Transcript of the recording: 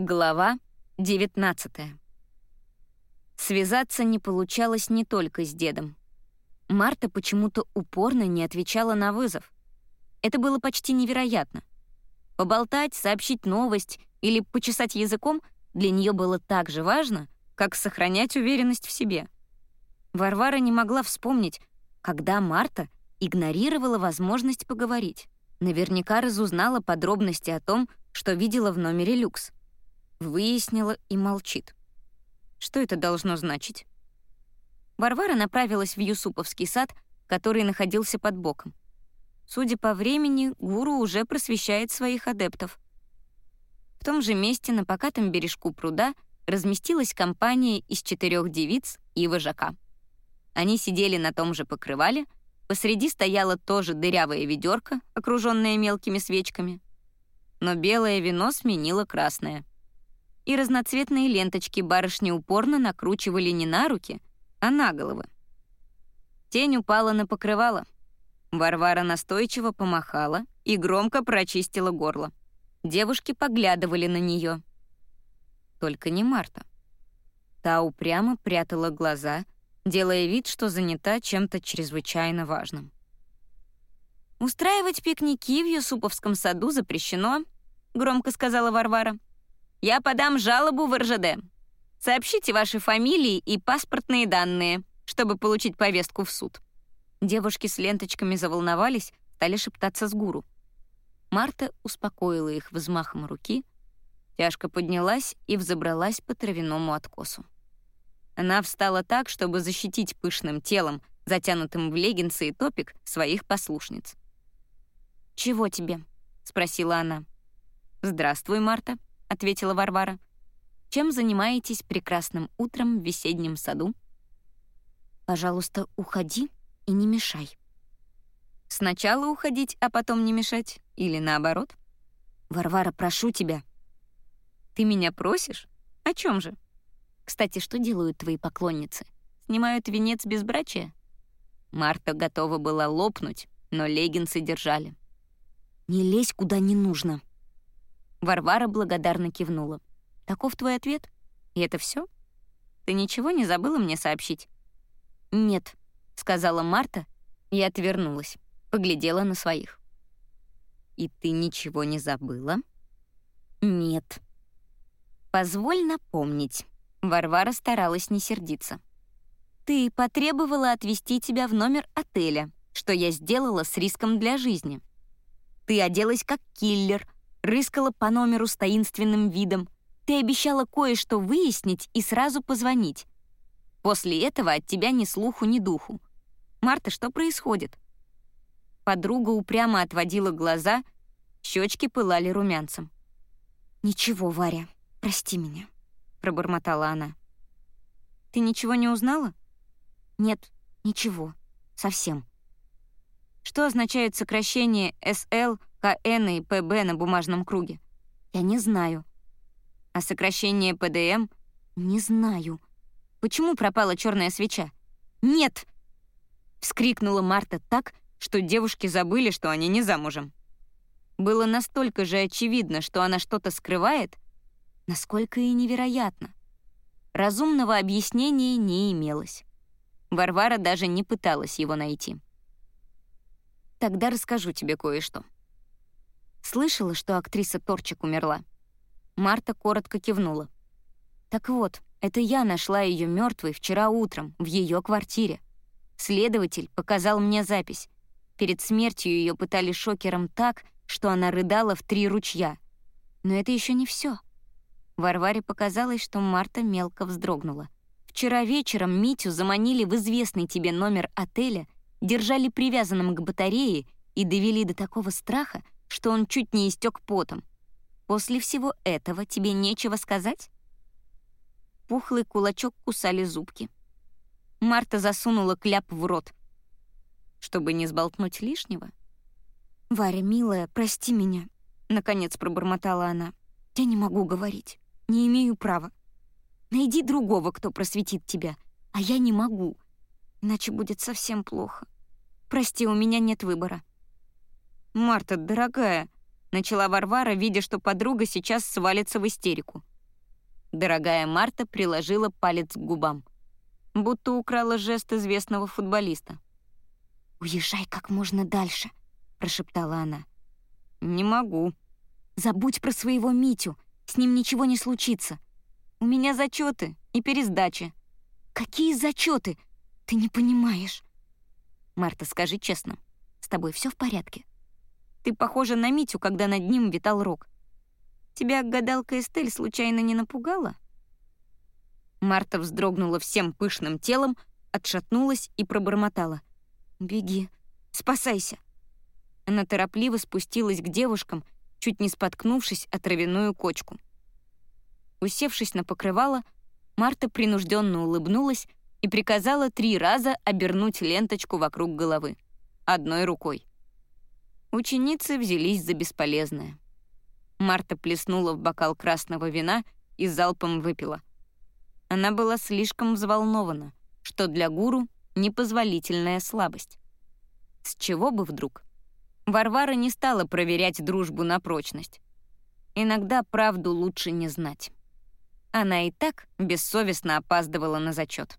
Глава 19 Связаться не получалось не только с дедом. Марта почему-то упорно не отвечала на вызов. Это было почти невероятно. Поболтать, сообщить новость или почесать языком для нее было так же важно, как сохранять уверенность в себе. Варвара не могла вспомнить, когда Марта игнорировала возможность поговорить. Наверняка разузнала подробности о том, что видела в номере люкс выяснила и молчит. Что это должно значить? Варвара направилась в Юсуповский сад, который находился под боком. Судя по времени, гуру уже просвещает своих адептов. В том же месте на покатом бережку пруда разместилась компания из четырех девиц и вожака. Они сидели на том же покрывале, посреди стояло тоже дырявое ведерко, окруженное мелкими свечками. Но белое вино сменило красное и разноцветные ленточки барышни упорно накручивали не на руки, а на головы. Тень упала на покрывало. Варвара настойчиво помахала и громко прочистила горло. Девушки поглядывали на нее. Только не Марта. Та упрямо прятала глаза, делая вид, что занята чем-то чрезвычайно важным. «Устраивать пикники в Юсуповском саду запрещено», — громко сказала Варвара. Я подам жалобу в РЖД. Сообщите ваши фамилии и паспортные данные, чтобы получить повестку в суд». Девушки с ленточками заволновались, стали шептаться с гуру. Марта успокоила их взмахом руки, тяжко поднялась и взобралась по травяному откосу. Она встала так, чтобы защитить пышным телом, затянутым в леггинсы и топик, своих послушниц. «Чего тебе?» — спросила она. «Здравствуй, Марта», — ответила Варвара. «Чем занимаетесь прекрасным утром в весеннем саду?» «Пожалуйста, уходи и не мешай». «Сначала уходить, а потом не мешать? Или наоборот?» «Варвара, прошу тебя». «Ты меня просишь? О чем же?» «Кстати, что делают твои поклонницы? Снимают венец безбрачия?» Марта готова была лопнуть, но леггинсы держали. «Не лезь куда не нужно», Варвара благодарно кивнула. «Таков твой ответ? И это все? Ты ничего не забыла мне сообщить?» «Нет», — сказала Марта и отвернулась, поглядела на своих. «И ты ничего не забыла?» «Нет». «Позволь напомнить». Варвара старалась не сердиться. «Ты потребовала отвезти тебя в номер отеля, что я сделала с риском для жизни. Ты оделась как киллер — рыскала по номеру с таинственным видом. Ты обещала кое-что выяснить и сразу позвонить. После этого от тебя ни слуху, ни духу. Марта, что происходит? Подруга упрямо отводила глаза, щечки пылали румянцем. «Ничего, Варя, прости меня», — пробормотала она. «Ты ничего не узнала?» «Нет, ничего. Совсем». Что означает сокращение СЛ КН и ПБ на бумажном круге? Я не знаю. А сокращение ПДМ? Не знаю. Почему пропала черная свеча? Нет! Вскрикнула Марта так, что девушки забыли, что они не замужем. Было настолько же очевидно, что она что-то скрывает, насколько и невероятно. Разумного объяснения не имелось. Варвара даже не пыталась его найти. «Тогда расскажу тебе кое-что», Слышала, что актриса Торчик умерла?» Марта коротко кивнула. «Так вот, это я нашла ее мертвой вчера утром в ее квартире. Следователь показал мне запись. Перед смертью ее пытали шокером так, что она рыдала в три ручья. Но это еще не все. Варваре показалось, что Марта мелко вздрогнула. Вчера вечером Митю заманили в известный тебе номер отеля, держали привязанным к батарее и довели до такого страха, что он чуть не истек потом. После всего этого тебе нечего сказать? Пухлый кулачок кусали зубки. Марта засунула кляп в рот, чтобы не сболтнуть лишнего. «Варя, милая, прости меня», — наконец пробормотала она. «Я не могу говорить, не имею права. Найди другого, кто просветит тебя, а я не могу, иначе будет совсем плохо. Прости, у меня нет выбора». «Марта, дорогая», — начала Варвара, видя, что подруга сейчас свалится в истерику. Дорогая Марта приложила палец к губам. Будто украла жест известного футболиста. «Уезжай как можно дальше», — прошептала она. «Не могу». «Забудь про своего Митю, с ним ничего не случится. У меня зачеты и пересдачи». «Какие зачеты? Ты не понимаешь». «Марта, скажи честно, с тобой все в порядке?» «Ты похожа на Митю, когда над ним витал рог. Тебя гадалка Эстель случайно не напугала?» Марта вздрогнула всем пышным телом, отшатнулась и пробормотала. «Беги, спасайся». Она торопливо спустилась к девушкам, чуть не споткнувшись о травяную кочку. Усевшись на покрывало, Марта принужденно улыбнулась и приказала три раза обернуть ленточку вокруг головы. Одной рукой. Ученицы взялись за бесполезное. Марта плеснула в бокал красного вина и залпом выпила. Она была слишком взволнована, что для гуру — непозволительная слабость. С чего бы вдруг? Варвара не стала проверять дружбу на прочность. Иногда правду лучше не знать. Она и так бессовестно опаздывала на зачет.